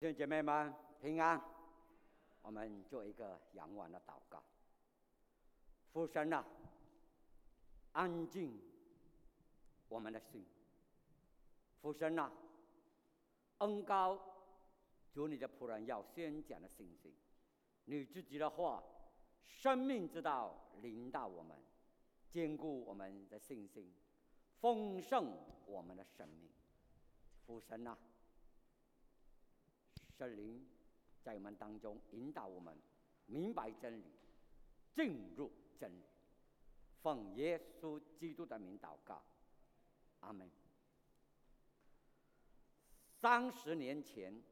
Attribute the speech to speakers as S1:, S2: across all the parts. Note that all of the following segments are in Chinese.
S1: 弟兄姐妹们平安，我们做一个仰望的祷告。父神啊，安静我们的心。父神啊，恩高主你的仆人要宣讲的信息，你自己的话，生命之道领导我们，坚固我们的信心，丰盛我们的生命。父神啊。圣灵在我们当中引导我们明白真理，进入真理。奉耶稣基督的名祷告，阿门。三十年前，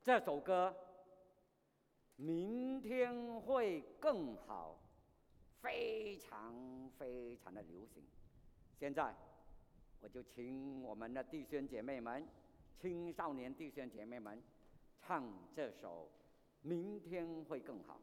S1: 这首歌《明天会更好》非常非常的流行。现在，我就请我们的弟兄姐妹们。青少年弟兄姐妹们，唱这首《明天会更好》。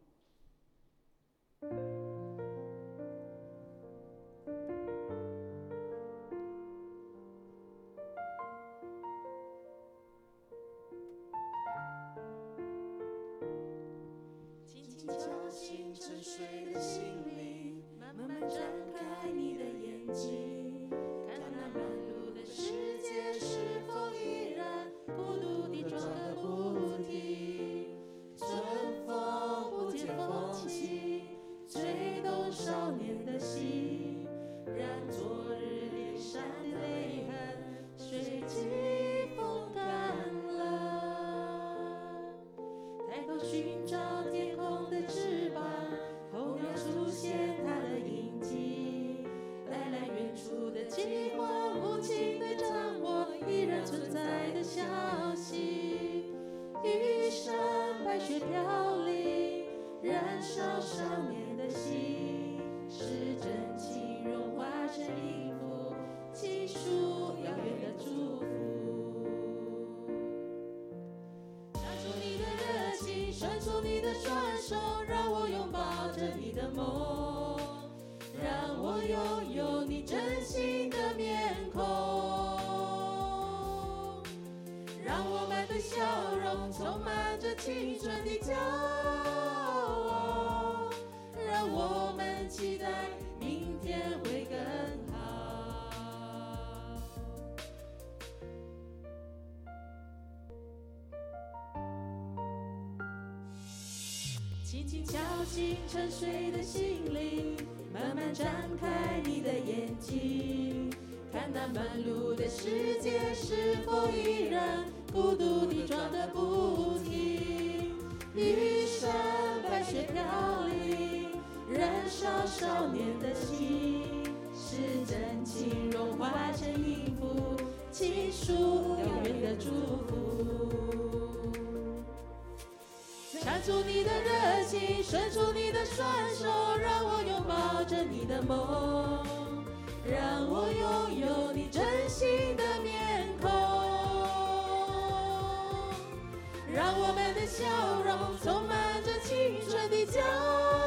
S2: 沉睡的心灵，慢慢张开你的眼睛，看那忙碌的世界是否依然孤独地转个不停。玉山白雪飘零，燃烧少年的心，是真情融化成音符，倾诉遥远的祝福。唱出你的热情，伸出你的双手，让我拥抱着你的梦，让我拥有你真心的面孔，让我们的笑容充满着青春的骄傲，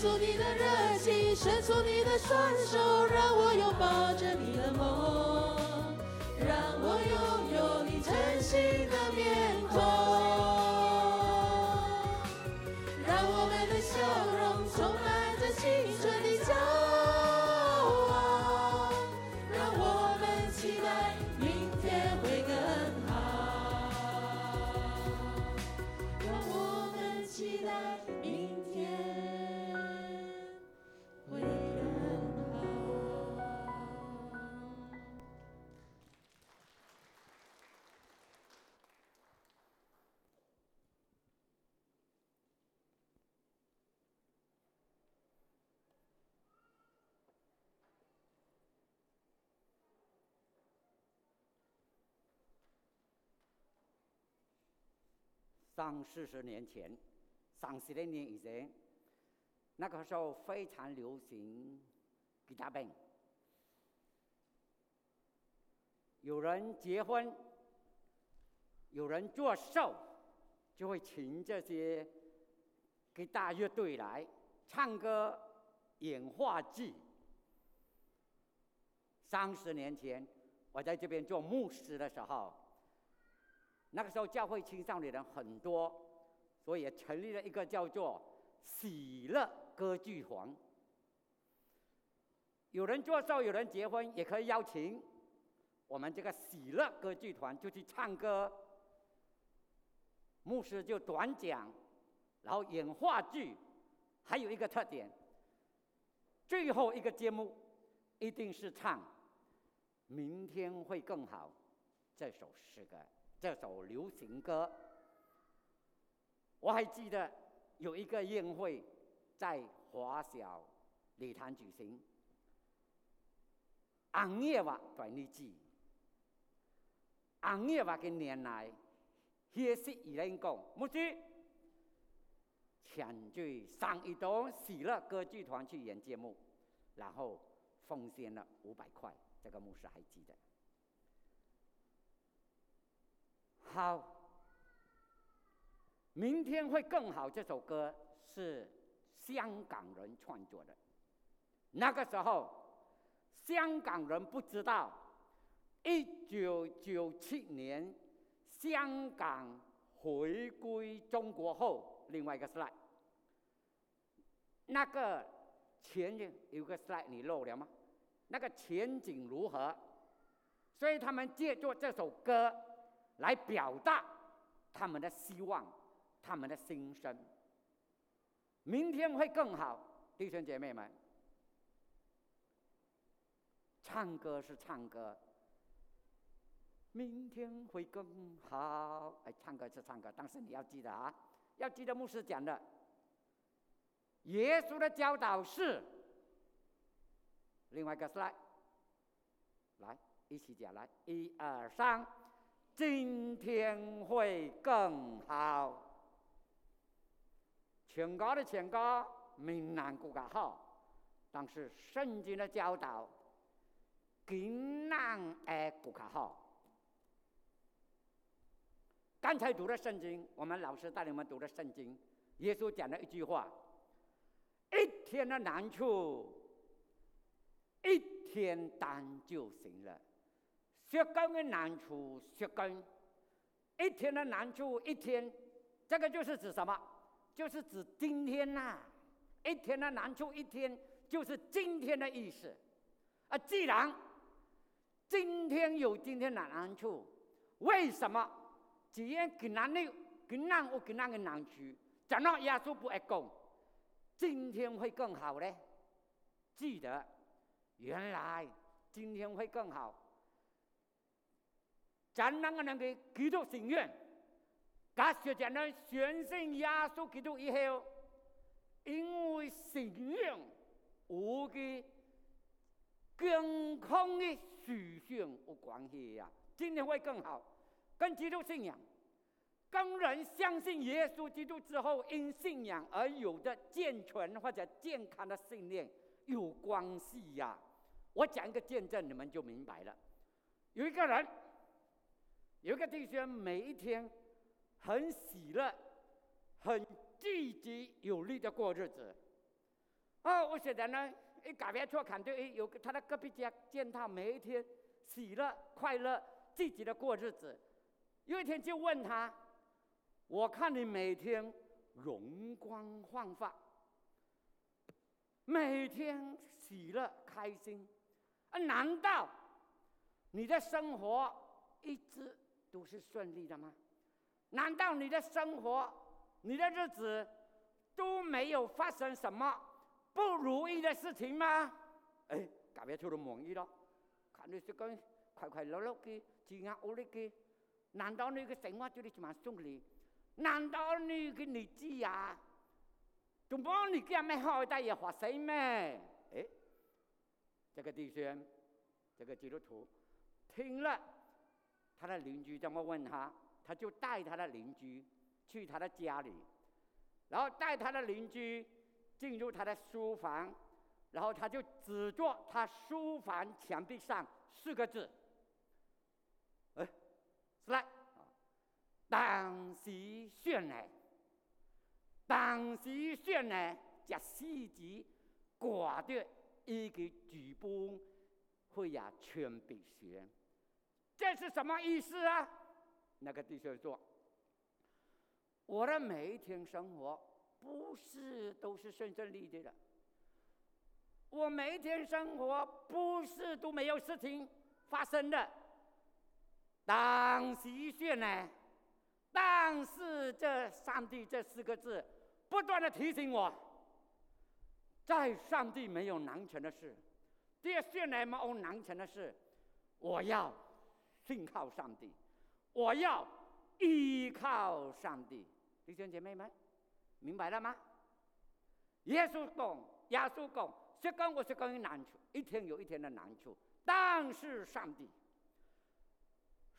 S2: 出你的热情，伸出你的双手，让我拥抱着你的梦，让我拥有你真心的面孔，
S1: 三四十年前，三十年以前，那个时候非常流行吉他病。有人结婚，有人做寿，就会请这些给大乐队来唱歌演话剧。三十年前，我在这边做牧师的时候，那个时候教会青少年人很多，所以成立了一个叫做“喜乐歌剧团”。有人做寿，有人结婚，也可以邀请我们这个喜乐歌剧团就去唱歌。牧师就短讲，然后演话剧，还有一个特点，最后一个节目一定是唱《明天会更好》这首诗歌，这首流行歌。我还记得有一个宴会在华小礼堂举行。红叶话对你知，红叶话嘅年来，歇息而人讲，牧师，请去上一档喜乐歌剧团去演节目，然后奉献了五百块，这个牧师还记得。好，明天会更好。这首歌是香港人创作的，那个时候。香港人不知道，一九九七年香港回归中国后，另外一个 slide，那个前景有个 slide 你漏了吗？那个前景如何？所以他们借助这首歌来表达他们的希望，他们的心声。明天会更好，弟兄姐妹们。唱歌是唱歌，明天会更好。哎，唱歌是唱歌，但是你要记得啊，要记得牧师讲的，耶稣的教导是。另外一个来，来一起讲，来一二三，今天会更好。全高的全高，明南更加好，但是圣经的教导。更难哎，不卡好。刚才读的圣经，我们老师带你们读的圣经，耶稣讲了一句话：一天的难处，一天担就行了。学根的难处，学根，一天的难处，一天，这个就是指什么？就是指今天呐。一天的难处，一天，就是今天的意思。啊，既然今天有今天的难处，为什么？既然更难的更难，我更难的难处，怎么耶稣不爱讲？今天会更好呢？记得，原来今天会更好。咱两个人的基督信仰，假设咱们相信耶稣基督以后，因为信仰，我的健康的。属性有关系呀，今天会更好。跟基督信仰，跟人相信耶稣基督之后，因信仰而有的健全或者健康的信念有关系呀。我讲一个见证，你们就明白了。有一个人，有个弟兄，每一天很喜乐、很积极、有力的过日子。哦，我写的呢。一改变错，看到哎，有个他的隔壁家见他每一天喜乐、快乐、积极的过日子。有一天就问他：“我看你每天容光焕发，每天喜乐开心，啊，难道你的生活一直都是顺利的吗？难道你的生活、你的日子都没有发生什么？”不如意的事情吗？哎，改变出了满意了。看你这个快快乐乐的，自安无力的，难道你个生活就是这么顺利？难道你个日子呀，总帮你家没好大也发生咩？哎，这个弟兄，这个基督徒听了，他的邻居这么问他，他就带他的邻居去他的家里，然后带他的邻居。进入他的书房，然后他就指着他书房墙壁上四个字：“哎，来，当时选来，当时选呢，这四级挂的一个剧本会呀全被选，这是什么意思啊？那个弟兄说：“我的每一天生活不是都是顺顺利利的，我每一天生活不是都没有事情发生的。当时选呢？”但是这“上帝”这四个字，不断的提醒我，在上帝没有难成的事，这些呢没有难成的事，我要信靠上帝，我要依靠上帝。弟兄姐妹们，明白了吗？耶稣讲，耶稣讲，是跟我是讲有难处，一天有一天的难处，但是上帝，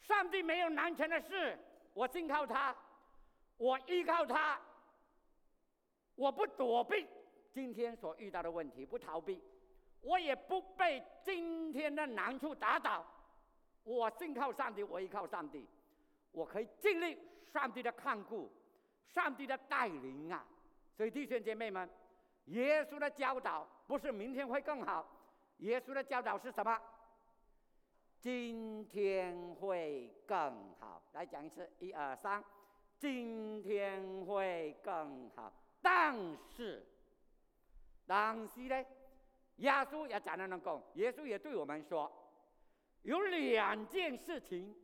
S1: 上帝没有难成的事。我信靠他，我依靠他，我不躲避今天所遇到的问题，不逃避，我也不被今天的难处打倒。我信靠上帝，我依靠上帝，我可以经历上帝的看顾，上帝的带领啊！所以弟兄姐妹们，耶稣的教导不是明天会更好，耶稣的教导是什么？今天会更好，来讲一次，一二三，今天会更好。但是，但是呢，耶稣也讲了那个，耶稣也对我们说，有两件事情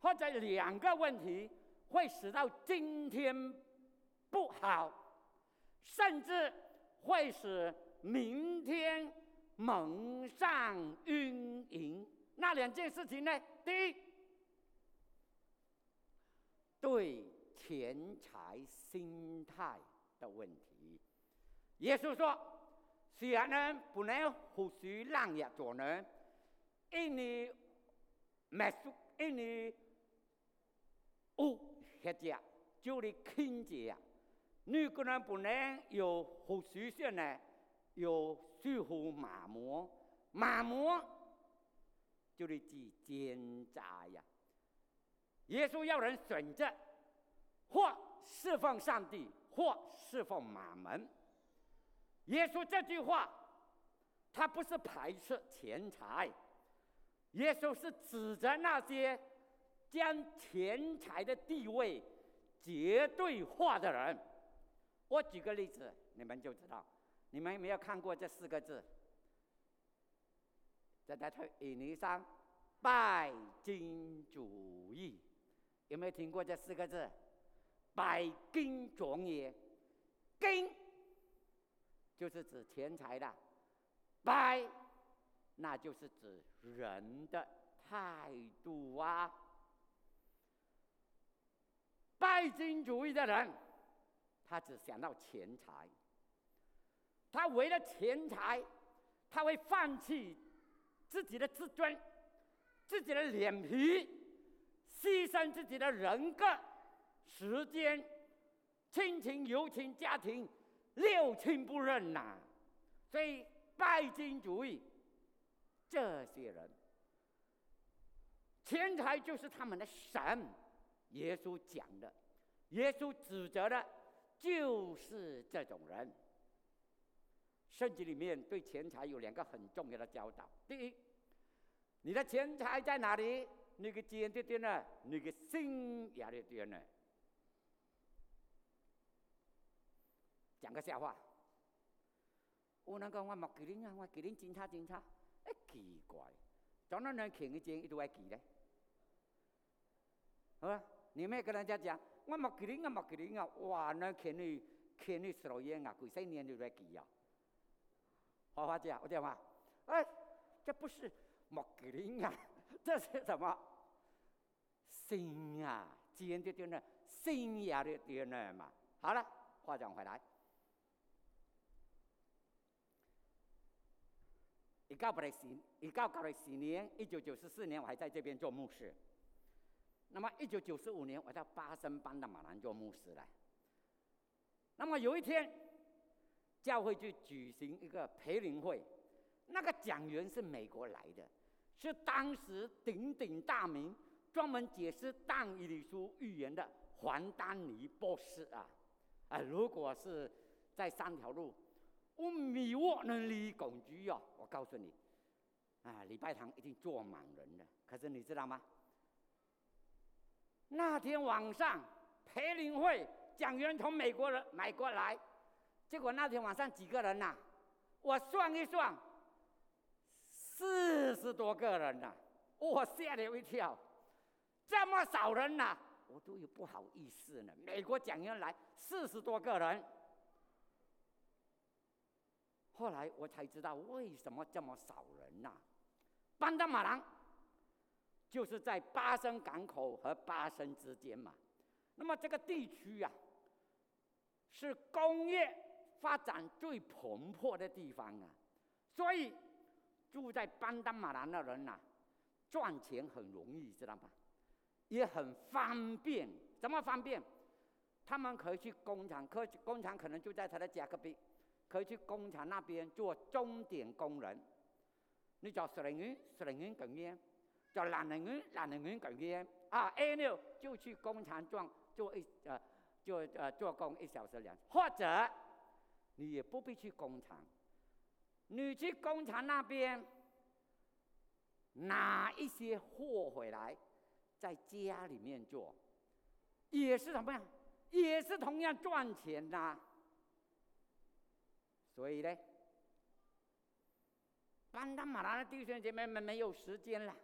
S1: 或者两个问题会使到今天不好，甚至会使明天蒙上阴影。那两件事情呢？第一，对钱财心态的问题。耶稣说：“虽然呢不能胡须浪也做呢，因你买书，因你哦，学家就你亲戚呀，女个人不能有胡须线呢，有虚胡马模，马模。”就是指奸诈呀！耶稣要人选择，或侍奉上帝，或侍奉马门。耶稣这句话，他不是排斥钱财，耶稣是指责那些将钱财的地位绝对化的人。我举个例子，你们就知道。你们有没有看过这四个字？在在推印尼上，拜金主义，有没有听过这四个字？拜金主义，金就是指钱财的，拜那就是指人的态度啊。拜金主义的人，他只想到钱财，他为了钱财，他会放弃。自己的自尊，自己的脸皮，牺牲自己的人格、时间、亲情、友情、家庭，六亲不认呐。所以拜金主义，这些人，钱财就是他们的神。耶稣讲的，耶稣指责的，就是这种人。圣经里面对钱财有两个很重要的教导。第一，你的钱财在哪里？那个钱在哪呢？那个心也在哪呢？讲个笑话。我那个我给你啊，我给你检查检查。哎，奇怪，怎么能欠的钱一直会记呢？好吧，你没跟人家讲，我莫给你啊，莫给你啊，哇，那欠你欠你十来年啊，几十年都在记啊。花花姐，我讲话，哎，这不是莫格林啊，这是什么？心啊，钱就丢那，心也就那嘛。好了，话讲回来，一九八四，一九八四年，一九九四年，我还在这边做牧师。那么一九九五年，我在巴生班的马兰做牧师了。那么有一天。教会去举行一个培灵会，那个讲员是美国来的，是当时鼎鼎大名、专门解释但以理书预言的黄丹尼博士啊。啊，如果是在三条路，我米沃能离拱居哦，我告诉你，啊，礼拜堂一定坐满人的。可是你知道吗？那天晚上培灵会讲员从美国人买过来，结果那天晚上几个人呐？我算一算，四十多个人呐！我吓了一跳，这么少人呐，我都有不好意思呢。美国讲员来四十多个人，后来我才知道为什么这么少人呐？班达马兰。就是在巴生港口和巴生之间嘛，那么这个地区呀，是工业发展最蓬勃的地方啊，所以住在班达马兰的人呐，赚钱很容易，知道吗？也很方便，怎么方便？他们可以去工厂，可工厂可能就在他的家隔壁，可以去工厂那边做钟点工人。你找十零元，十零元等于。叫懒人人，懒人人感觉啊，A 六就去工厂做做一呃，做呃做工一小时两，或者你也不必去工厂，你去工厂那边拿一些货回来，在家里面做，也是什么样？也是同样赚钱的。所以呢，班达马拉的弟兄姐妹们没有时间了。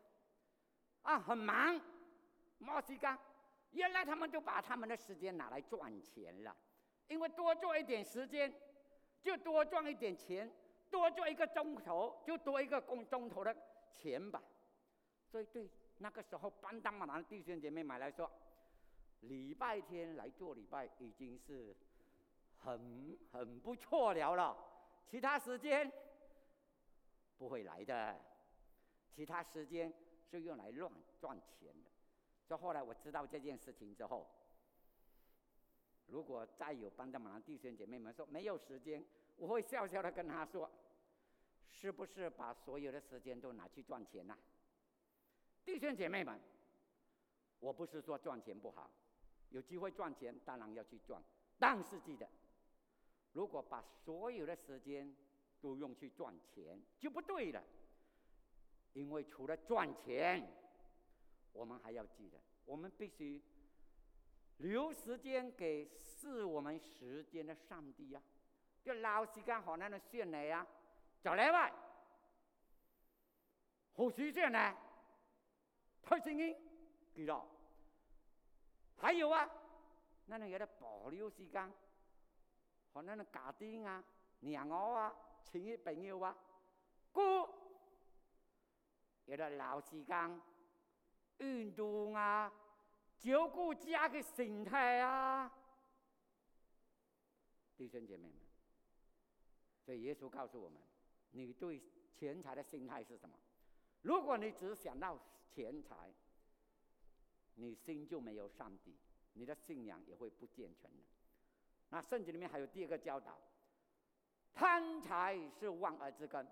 S1: 啊，很忙，墨西哥。原来他们就把他们的时间拿来赚钱了，因为多做一点时间，就多赚一点钱，多做一个钟头就多一个工钟头的钱吧。所以对那个时候班达马兰弟兄姐妹们来说，礼拜天来做礼拜已经是很很不错了了，其他时间不会来的，其他时间。是用来乱赚钱的，所以后来我知道这件事情之后，如果再有班德马兰弟兄姐妹们说没有时间，我会笑笑的跟他说：“是不是把所有的时间都拿去赚钱呐？”弟兄姐妹们，我不是说赚钱不好，有机会赚钱当然要去赚，但是记得，如果把所有的时间都用去赚钱就不对了。因为除了赚钱，我们还要记得，我们必须留时间给赐我们时间的上帝呀。就老时间可能的算你啊，就嚟喂，好时间呢，推声音，记住。还有啊，那你有得保留时间，可能的家庭啊、娘儿啊、亲戚朋友啊，过。有的老时间运动啊，照顾家的心态啊，弟兄姐妹们，所以耶稣告诉我们：你对钱财的心态是什么？如果你只想到钱财，你心就没有上帝，你的信仰也会不健全的。那圣经里面还有第二个教导：贪财是万恶之根。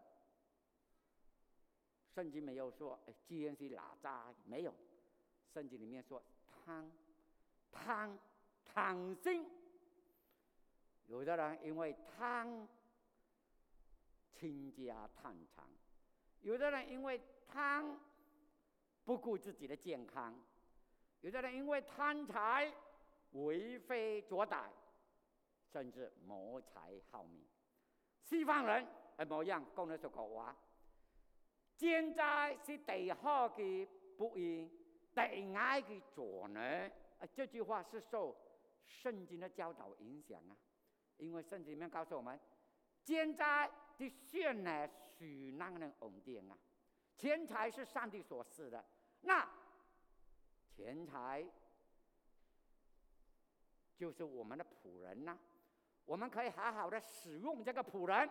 S1: 圣经没有说，哎，既然是哪吒没有，圣经里面说贪，贪，贪心。有的人因为贪，倾家荡产；有的人因为贪，不顾自己的健康；有的人因为贪财，为非作歹，甚至谋财好命。西方人哎，模样讲了说个话。现在是最好的福音，最爱的左呢？这句话是受圣经的教导影响啊。因为圣经里面告诉我们，现在的选呢是那人稳定啊？钱财是上帝所赐的，那钱财就是我们的仆人呐。我们可以好好的使用这个仆人，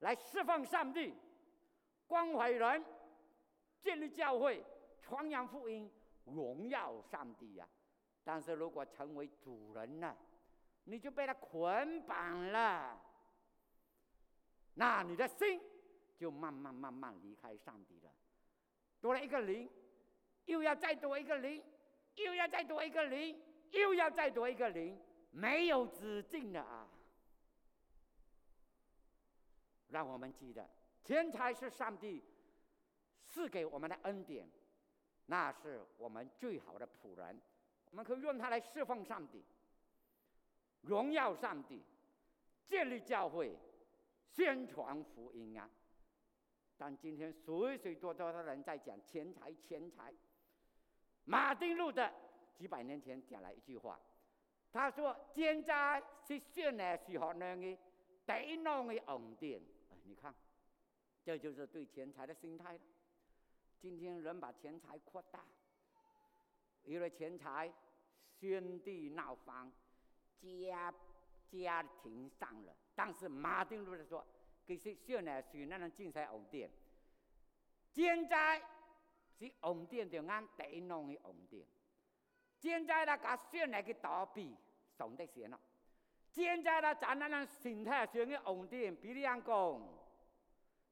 S1: 来释放上帝。关怀人，建立教会，传扬福音，荣耀上帝呀！但是如果成为主人了，你就被他捆绑了，那你的心就慢慢慢慢离开上帝了。多了一个零，又要再多一个零，又要再多一个零，又要再多一个零，没有止境的啊！让我们记得，钱财是上帝赐给我们的恩典，那是我们最好的仆人，我们可以用它来侍奉上帝、荣耀上帝、建立教会、宣传福音啊！但今天许许多多的人在讲钱财，钱财。马丁路德几百年前讲了一句话，他说：“钱财是现来时候那个得弄的恩典。”你看，这就是对钱财的心态了。今天人把钱财扩大，因为钱财宣地闹翻，家家庭上了。但是马丁路德说。其实现在是那种精神稳定，现在是稳定就按地弄的稳定。现在呢，甲现在嘅倒闭上得先咯。现在呢，咱那种心态上嘅稳定，比如讲，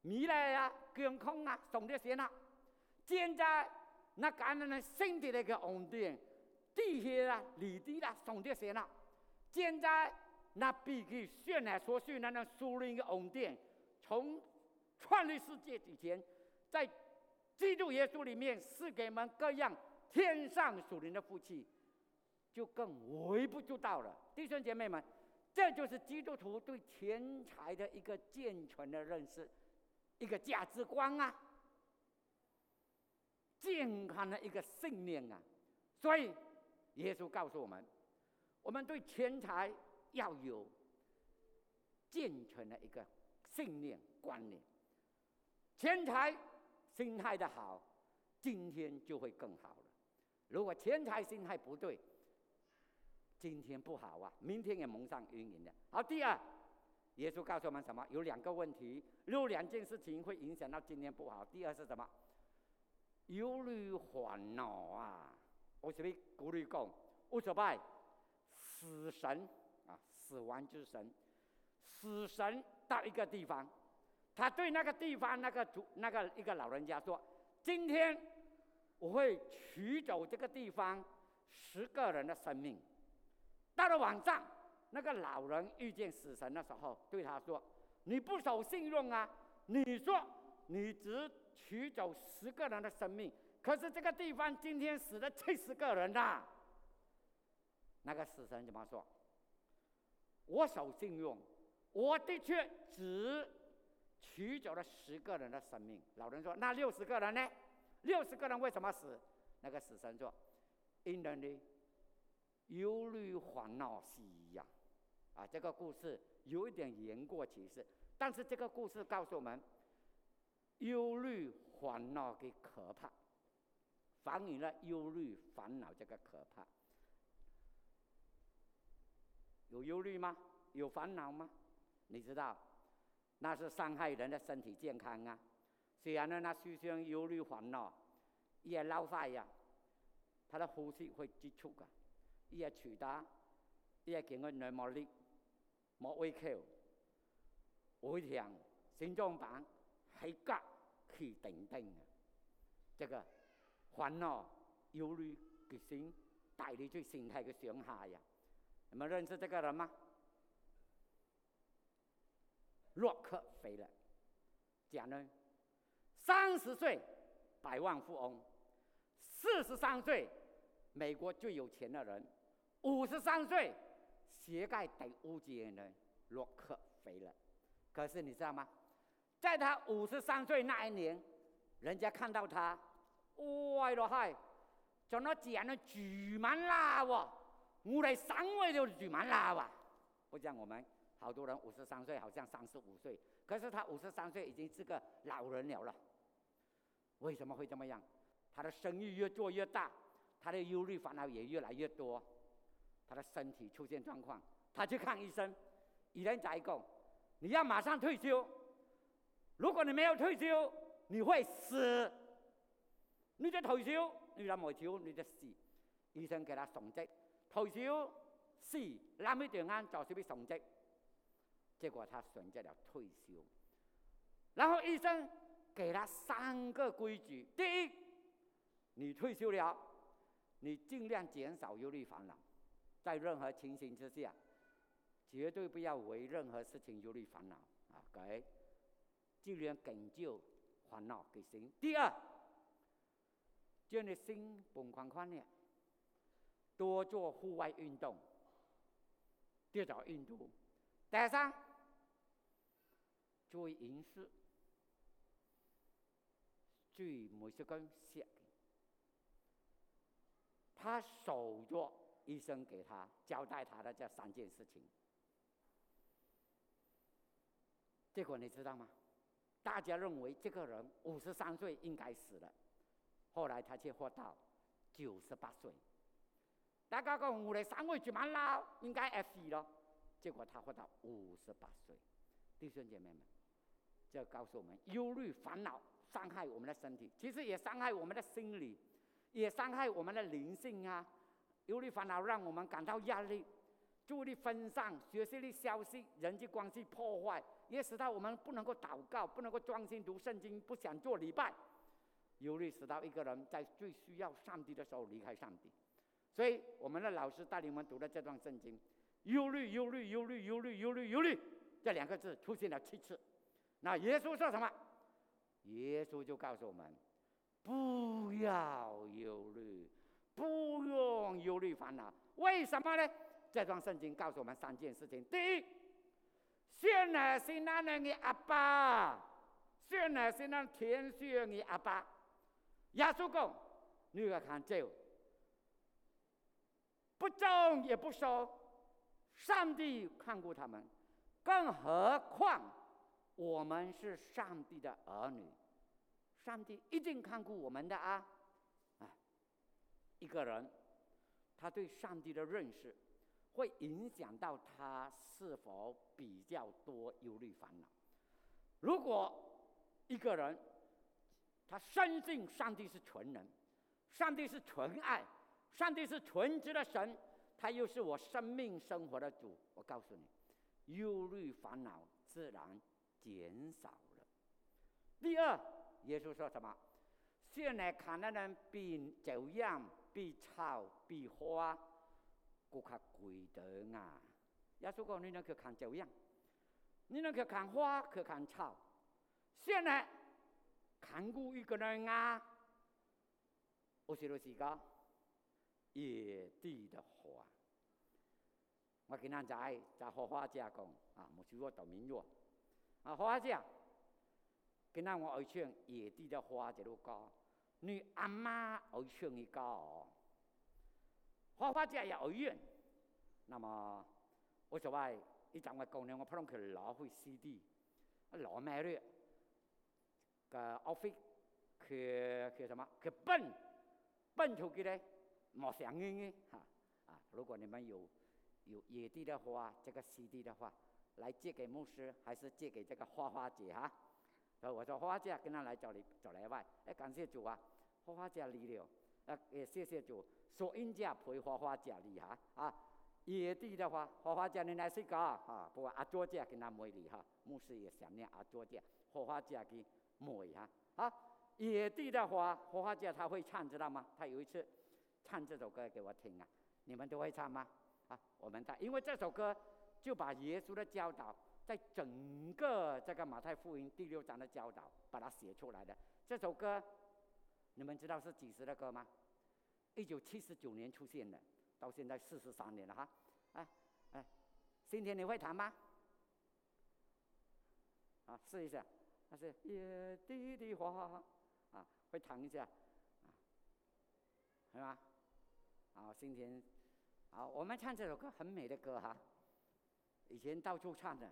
S1: 未来啊，健康啊，上得先啦。现在那咱那种身体的个稳定，地血啊、离地啦，上得先啦。现在。那比起现在所需那种属灵的稳定，从创立世界之前，在基督耶稣里面赐给我们各样天上属灵的福气，就更微不足道了。弟兄姐妹们，这就是基督徒对钱财的一个健全的认识，一个价值观啊，健康的一个信念啊。所以，耶稣告诉我们，我们对钱财。要有健全的一个信念观念，钱财心态的好，今天就会更好。如果钱财心态不对，今天不好啊，明天也蒙上阴影的。好，第二，耶稣告诉我们什么？有两个问题，有两件事情会影响到今天不好。第二是什么？忧虑烦恼啊！我这边鼓励讲，无所谓，死神啊。死亡之神，死神到一个地方，他对那个地方那个主那个一个老人家说：“今天我会取走这个地方十个人的生命。”到了晚上，那个老人遇见死神的时候，对他说：“你不守信用啊！你说你只取走十个人的生命，可是这个地方今天死了七十个人呐！”那个死神怎么说？我守信用，我的确只取走了十个人的生命。老人说：“那六十个人呢？六十个人为什么死？”那个死神说：“因人的忧虑烦恼是一样。”啊，这个故事有一点言过其实，但是这个故事告诉我们，忧虑烦恼的可怕，反映了忧虑烦恼这个可怕。有忧虑吗？有烦恼吗？你知道，那是伤害人的身体健康啊！虽然呢，那出现忧虑烦恼，也老化呀，他的呼吸会急促啊，也取他，也给我内膜力，莫胃口，会像心脏病、血压去等等啊！这个烦恼、忧虑、决心，带你对身体的伤害呀！你们认识这个人吗？洛克菲勒讲呢，三十岁百万富翁，四十三岁美国最有钱的人，五十三岁膝盖得乌鸡眼的洛克菲勒。可是你知道吗？在他五十三岁那一年，人家看到他，哇了嗨，怎么讲呢？巨满啦哇！我来三位就举满了哇！不像我们好多人五十三岁，好像三十五岁，可是他五十三岁已经是个老人了了。为什么会这么样？他的生意越做越大，他的忧虑烦恼也越来越多，他的身体出现状况，他去看医生，医生讲，你要马上退休，如果你没有退休，你会死。你就退休，你若冇休，你就死。医生给他送职。退休死，那么点安就是被送职，结果他选择了退休。然后医生给他三个规矩：第一，你退休了，你尽量减少忧虑烦恼；在任何情形之下，绝对不要为任何事情忧虑烦恼啊！给，尽量拯救烦恼给心。第二，叫你心本宽宽的，多做户外运动，跌倒运动。第三，注意饮食，注意每食跟食。他守着医生给他交代他的这三件事情，结果你知道吗？大家认为这个人五十三岁应该死了，后来他却活到九十八岁。大家讲我哋三位就蛮老，应该死了。结果他活到五十八岁，弟兄姐妹们，这告诉我们：忧虑、烦恼伤害我们的身体，其实也伤害我们的心理，也伤害我们的灵性啊！忧虑、烦恼让我们感到压力，注意力分散，学习力消息、人际关系破坏，也使到我们不能够祷告，不能够专心读圣经，不想做礼拜。忧虑使到一个人在最需要上帝的时候离开上帝。所以我们的老师带领我们读了这段圣经。忧虑，忧虑，忧虑，忧虑，忧虑，忧虑，这两个字出现了七次。那耶稣说什么？耶稣就告诉我们：不要忧虑，不用忧虑烦恼。为什么呢？这段圣经告诉我们三件事情：第一，现在是那人的阿爸，现在是那天选的阿爸。耶稣讲：你要看这，不种也不收。上帝看过他们，更何况我们是上帝的儿女，上帝一定看顾我们的啊！啊，一个人他对上帝的认识，会影响到他是否比较多忧虑烦恼。如果一个人他深信上帝是纯人，上帝是纯爱，上帝是纯洁的神。他又是我生命生活的主，我告诉你，忧虑烦恼自然减少了。第二，耶稣说什么？现在看的人比走样、比草、比花，更加贵的啊！耶稣讲，你能去看走样，你能去看花，去看草。现在看过一个人啊，我写了几个野地的花。我今仔在在荷花家讲啊，冇少我读闽语。啊，荷花家，今仔我爱唱野地的花这首歌，你阿妈爱唱一歌花。花家也爱唱，那么我就话，一阵我讲呢，我不能去攞去 CD，攞咩咧？个 office 去去什么？去奔奔出去咧，冇声音嘅哈啊！如果你们有。有野地的花，这个 CD 的话，来借给牧师，还是借给这个花花姐哈？所以我说花花姐跟他来找你找来外，哎，感谢主啊，花花姐离了，呃，也谢谢主，收音家陪花花姐离哈啊。野地的话，花花姐你来是个啊，不过阿卓姐跟他没离哈，牧师也想念阿卓姐，花花姐给没哈啊。野地的话，花花姐她会唱知道吗？她有一次唱这首歌给我听啊，你们都会唱吗？啊，我们的，因为这首歌就把耶稣的教导，在整个这个马太福音第六章的教导，把它写出来的。这首歌，你们知道是几时的歌吗？一九七十九年出现的，到现在四十三年了哈。哎哎，今天你会弹吗？啊，试一下，那是野地的花，啊，会弹一下，啊，是吗？啊，今天。好，我们唱这首歌很美的歌哈，以前到处唱的，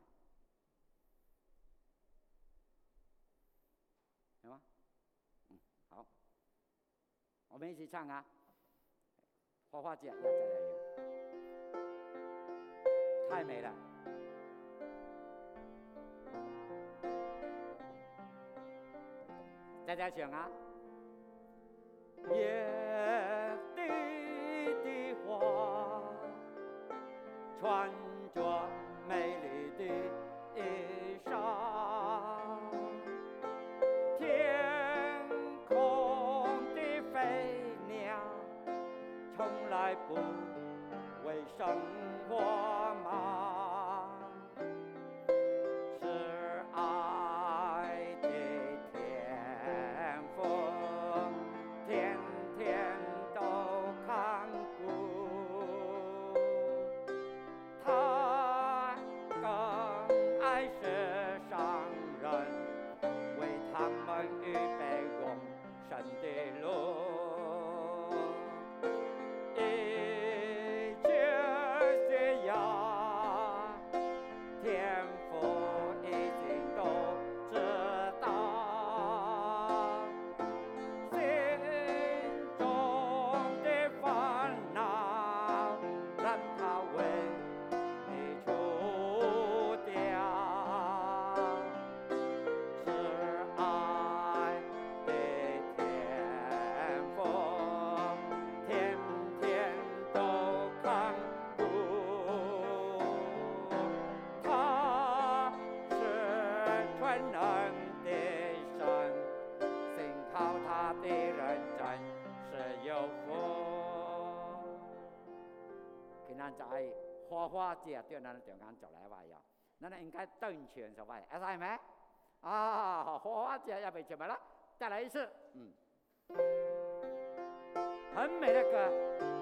S1: 行吗？嗯，好，我们一起唱啊，花花姐要再来一太美了，大家唱啊，野地的花。穿生我妈在花花節對咱中間做嚟話呀，咱應該登全所謂，係咪？啊，花花姐要被怎么了？再来一次，嗯，很美的歌。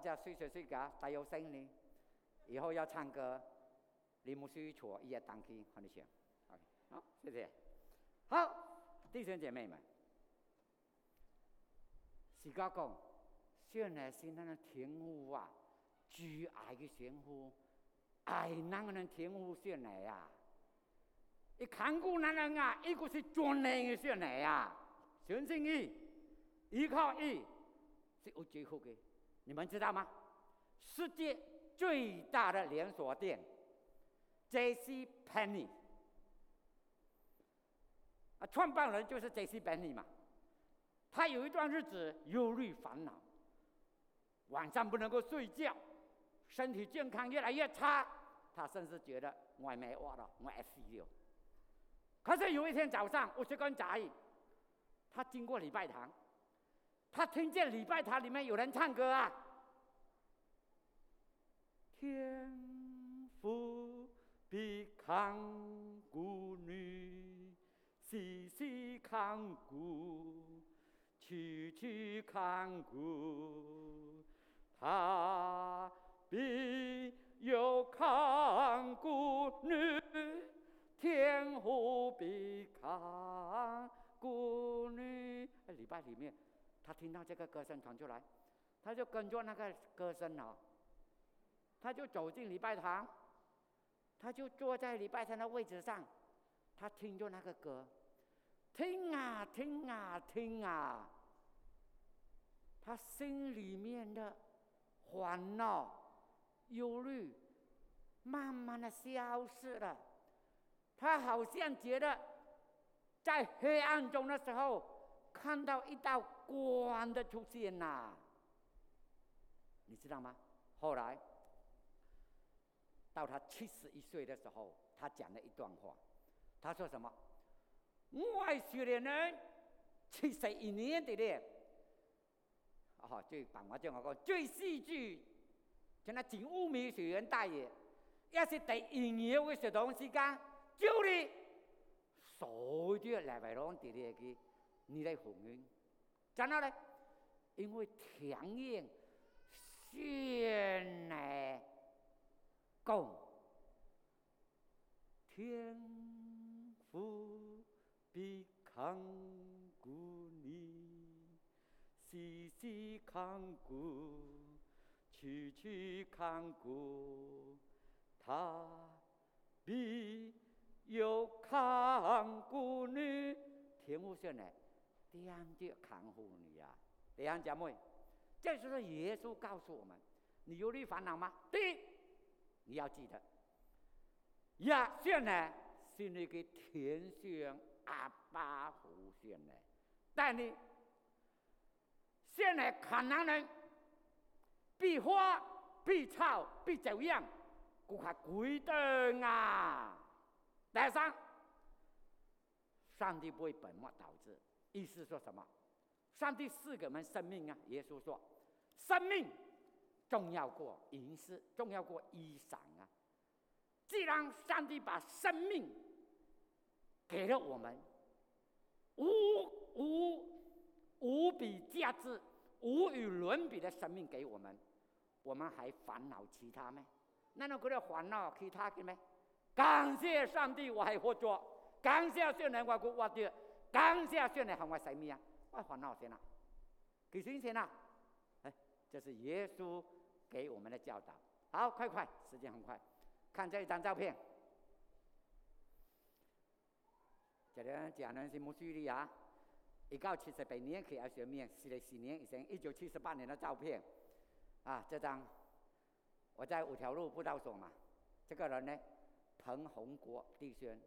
S1: 或者睡睡睡觉，带有声音，以后要唱歌，你牧师错也当去和你讲，好，谢谢。好，弟兄姐妹们，是家讲，虽然是那个天父啊，最爱的天父，爱那个人天父先来呀。一看顾那人啊，一个是专人的先来呀，相信伊，依靠伊，是有最好的。你们知道吗？世界最大的连锁店 J.C. Penney 啊，创办人就是 J.C. Penney 嘛。他有一段日子忧虑烦恼，晚上不能够睡觉，身体健康越来越差。他甚至觉得我没活了，我要死了。可是有一天早上，我去跟杂役，他经过礼拜堂。他听见礼拜堂里面有人唱歌啊，天父必看顾你，细细看顾，曲曲看顾，他必有看顾你，天父必看顾你。哎礼拜里面。他听到这个歌声传出来，他就跟着那个歌声哦，他就走进礼拜堂，他就坐在礼拜堂的位置上，他听着那个歌，听啊听啊听啊，他心里面的烦恼、忧虑慢慢的消失了，他好像觉得在黑暗中的时候。看到一道光的出现呐、你知道吗？后来到他七十一岁的时候，他讲了一段话，他说什么？我虽然呢七十一年的咧，哦，最白话讲我讲最戏剧，像那前五名学员大爷，要是第一年为学堂时间，就你所有来外拢伫咧个，你来红运，怎样呢？因为田野鲜来讲，天父必看顾你，细细看顾，区区看顾，他必有看顾你。天父说呢，这样就看护你呀。弟兄姐妹，这就是耶稣告诉我们：你有虑烦恼吗？第一，你要记得，亚现呢是那个天选阿巴胡选呢，但你现在看男人必花必草必走样，顾客鬼灯啊！第三，上帝不会本末倒置，意思说什么？上帝赐给我们生命啊！耶稣说：“生命重要过银饰，重要过衣裳啊！既然上帝把生命给了我们，无无无比价值、无与伦比的生命给我们，我们还烦恼其他吗？难道觉得烦恼其他的吗？感谢上帝，我还活着；感谢圣人，我活着；感谢圣人，还我生命啊！”快烦恼先了，给谁先了？哎，这是耶稣给我们的教导。好，快快，时间很快，看这一张照片。这个讲的是穆叙利亚，一九七十八年开始学面，死了四年以前，一九七十八年的照片。啊，这张我在五条路布道所嘛，这个人呢，彭洪国弟兄，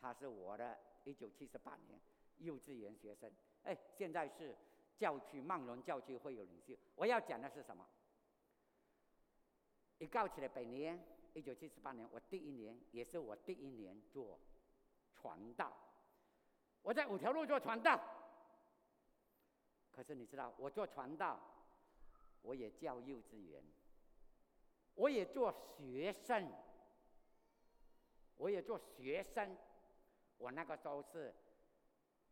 S1: 他是我的一九七十八年幼稚园学生。哎，现在是教区曼伦教区会有领袖。我要讲的是什么？一告起来，百年一九七十八年，我第一年也是我第一年做传道。我在五条路做传道。可是你知道，我做传道，我也教幼稚园，我也做学生，我也做学生。我那个时候是。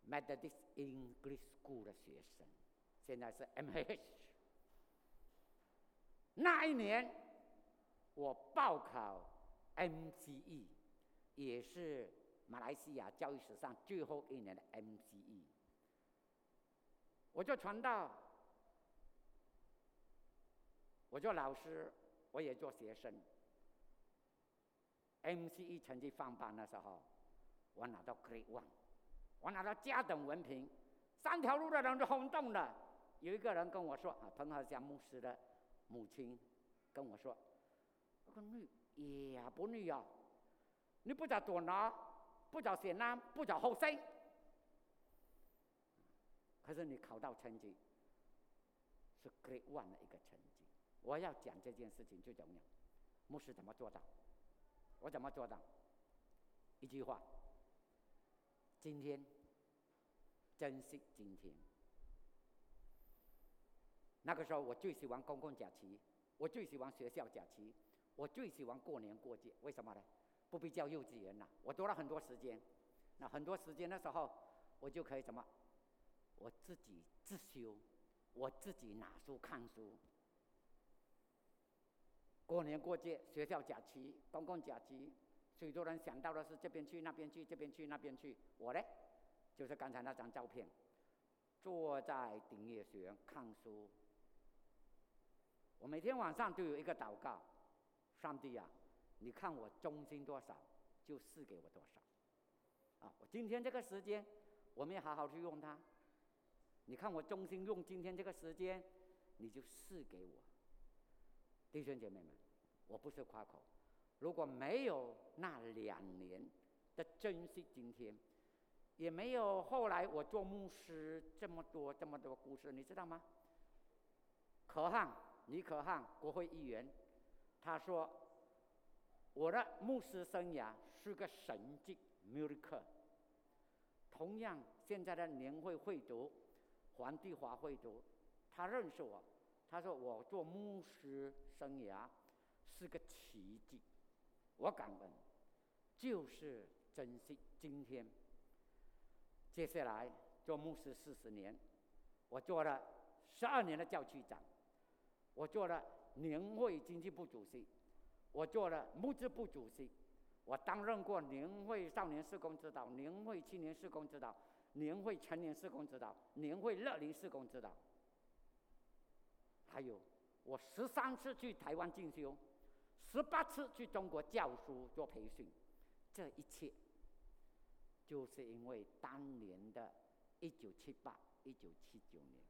S1: Methodist English School 的学生，现在是 MH。那一年，我报考 MCE，也是马来西亚教育史上最后一年的 MCE。我做传道，我做老师，我也做学生。MCE 成绩放榜的时候，我拿到 Grade One。我拿到加等文凭，三条路的人都轰动了。有一个人跟我说：“啊，彭浩祥牧师的母亲跟我说，我说女也不女啊，你不找多拿，不找先拿，不找后生。可是你考到成绩是 Great One 的一个成绩。我要讲这件事情最重要，牧师怎么做到？我怎么做到？一句话，今天。”珍惜今天。那个时候，我最喜欢公共假期，我最喜欢学校假期，我最喜欢过年过节。为什么呢？不必叫幼稚园了，我多了很多时间。那很多时间的时候，我就可以什么？我自己自修，我自己拿书看书。过年过节，学校假期，公共假期，许多人想到的是这边去那边去，这边去那边去。我呢？就是刚才那张照片，坐在顶叶学院看书。我每天晚上都有一个祷告：上帝啊，你看我忠心多少，就赐给我多少。啊，我今天这个时间，我们要好好去用它。你看我忠心用今天这个时间，你就赐给我。弟兄姐妹们，我不是夸口，如果没有那两年的珍惜今天。也没有后来我做牧师这么多这么多故事，你知道吗？可汗，李可汗，国会议员，他说我的牧师生涯是个神迹，miracle。同样，现在的年会会读，黄帝华会读，他认识我，他说我做牧师生涯是个奇迹，我感恩，就是珍惜今天。接下来做牧师四十年，我做了十二年的教区长，我做了年会经济部主席，我做了募资部主席。我担任过年会少年施工指导、年会青年施工指导、年会成年施工指导、年会乐龄施工指导，还有我十三次去台湾进修，十八次去中国教书做培训，这一切就是因为当年的一九七八、一九七九年，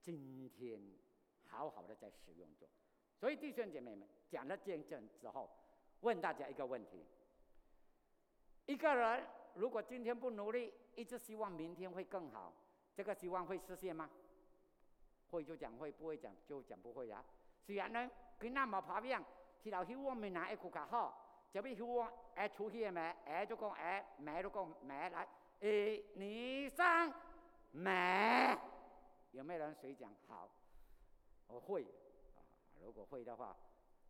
S1: 今天好好的在使用中，所以弟兄姐妹们讲了见证之后。问大家一个问题：一个人如果今天不努力，一直希望明天会更好，这个希望会实现吗？会就讲会，不会讲就讲不会呀。虽然呢，佢那么怕病，提到希望明年会更加好，就比希望爱出去咩？爱就讲哎，买就讲买来。哎，你上买，有没有人谁讲好？我会啊，如果会的话，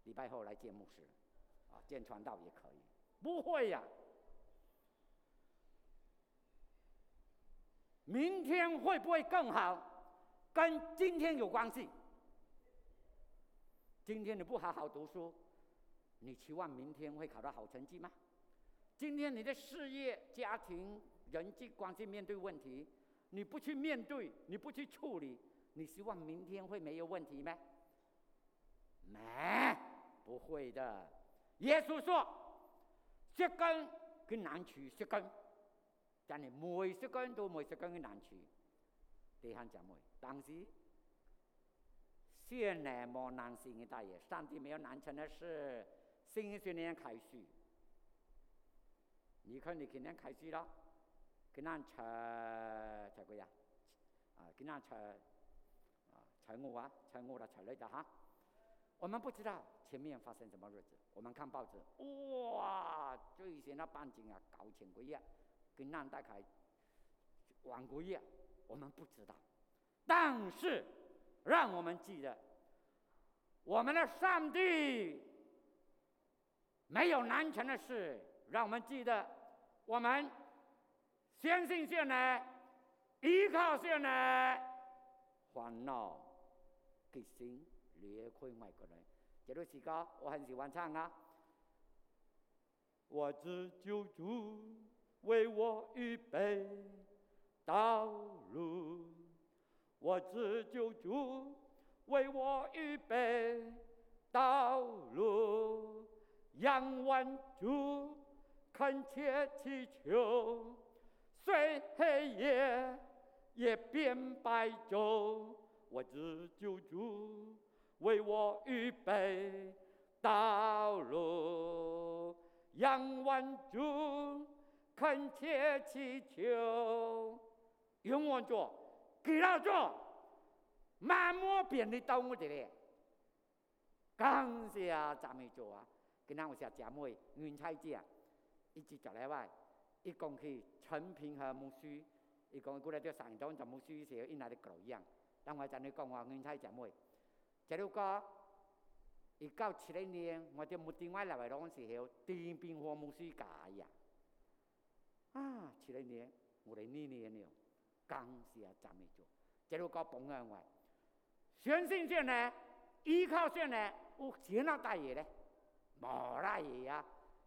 S1: 礼拜后来见牧师。啊，见传道也可以，不会呀。明天会不会更好？跟今天有关系。今天你不好好读书，你期望明天会考到好成绩吗？今天你的事业、家庭、人际关系面对问题，你不去面对，你不去处理，你希望明天会没有问题吗？没，不会的。耶稣说：“十根跟难取，十根，但你每十根都每十根跟难取。弟兄姐妹，当时现在没难行的大爷，上帝没有难成的事。新一学年开始，你看你今年开始了，跟俺吃吃个呀？啊，跟俺吃啊，吃我啊，吃我了，吃累的哈。我们不知道前面发生什么日子。”我们看报纸，哇，最先那半斤啊，搞钱个月，跟南大概万个月，我们不知道。但是，让我们记得，我们的上帝没有难成的事。让我们记得，我们相信神呢，依靠神呢，烦恼、给心离开外国人。这首诗歌我很喜欢唱啊！我知救主为我预备道路，我知救主为我预备道路，仰望主，恳切祈求，虽黑夜也变白昼，我知救主。为我预备道路，仰望主，恳切祈求，永远做，给他做，满目遍地到我这里，感谢赞美主啊！今天我写姐妹云彩姐，一直在来外，一共去陈平和牧师，一共过来叫上庄就牧师时候，因那的狗一样，但我在你讲话云彩姐妹。假如果一九七零年，我哋冇电话来位嗰时候，电变化冇暑假呀！啊，七零年，我哋呢年了，更是啊，赞美主。这如果榜样话，相信上呢，依靠上呢，有钱那大爷呢，冇大嘢呀，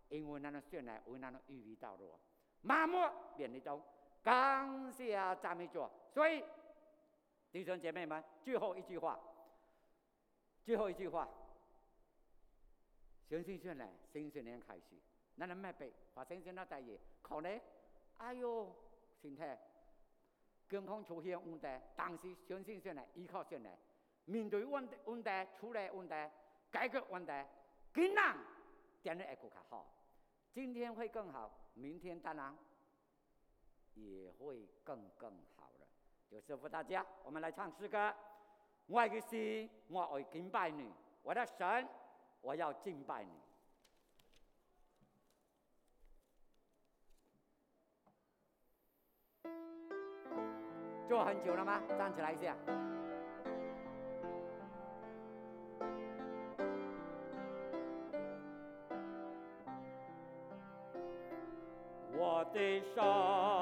S1: 因为那个上呢，为那个预备道路，麻木变得到，更是啊，赞美主。所以弟兄姐妹们，最后一句话。最后一句话，相信上来，新新年开始，那能咩病发生什么大嘢？可能，哎呦，心态健康出现问题，但是相信上来，依靠上来，面对问题问题，处理问题，解决问题，更难，点样会更加好？今天会更好，明天当然也会更更好了。就祝福大家，我们来唱诗歌。我嘅是我爱敬拜你，我的神，我要敬拜你。坐很久了吗？站起来一下。的神，